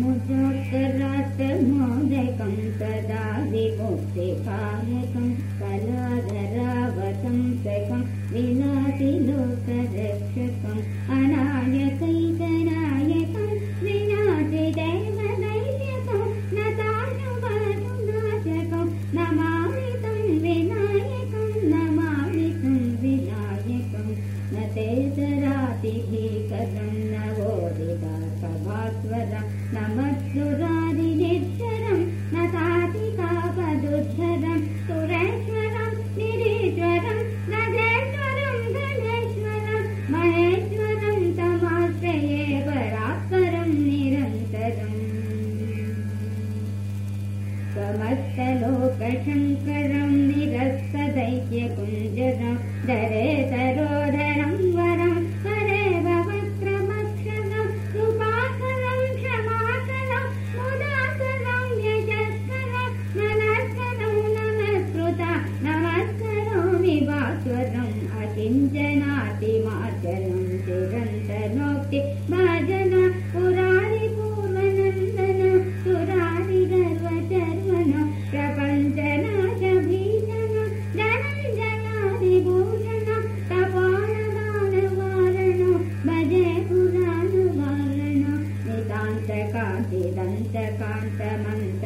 मुजोत्तरात्र तदा परा देवोक्ते पायकं झदम् न काधिकापदुच्छदम् सुरेश्वरं निरीश्वरं गजेश्वरं धनेश्वरम् महेश्वरम् तमाश्रये परापरं निरन्तरम्। त्वमस्तलोकशङ्करं निरस्तदैक्यकुञ्जनं दरेतर कान्ति दन्त कान्तमन्त